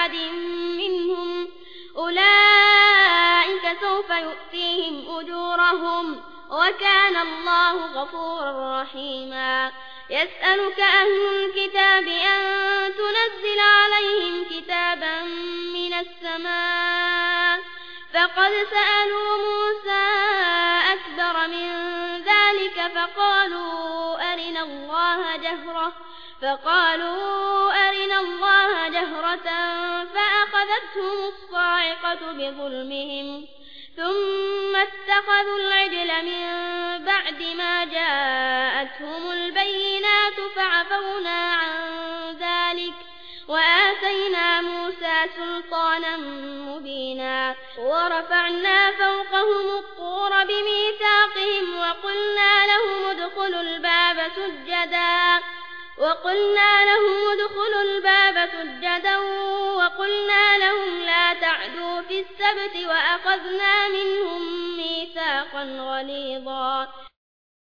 أحد منهم. أولئك سوف يؤتيهم أجورهم. وكان الله غفورا رحيما. يسألك أهل الكتاب أن تنزل عليهم كتابا من السماء. فقد سألوا موسى ذلك فقالوا أرنا الله جهرة فقالوا أرنا الله جهرة فأخذتهم الصاعقة بظلمهم ثم اتخذوا العجل من بعد ما جاءتهم البينات فعفونا عن ذلك وآتينا موسى سلطانا مبينا ورفعنا فوقهم الطور بميثاقهم سجدا وقلنا لهم ادخلوا الباب سجدا وقلنا لهم لا تعدوا في السبت وأخذنا منهم ميثاقا غليظا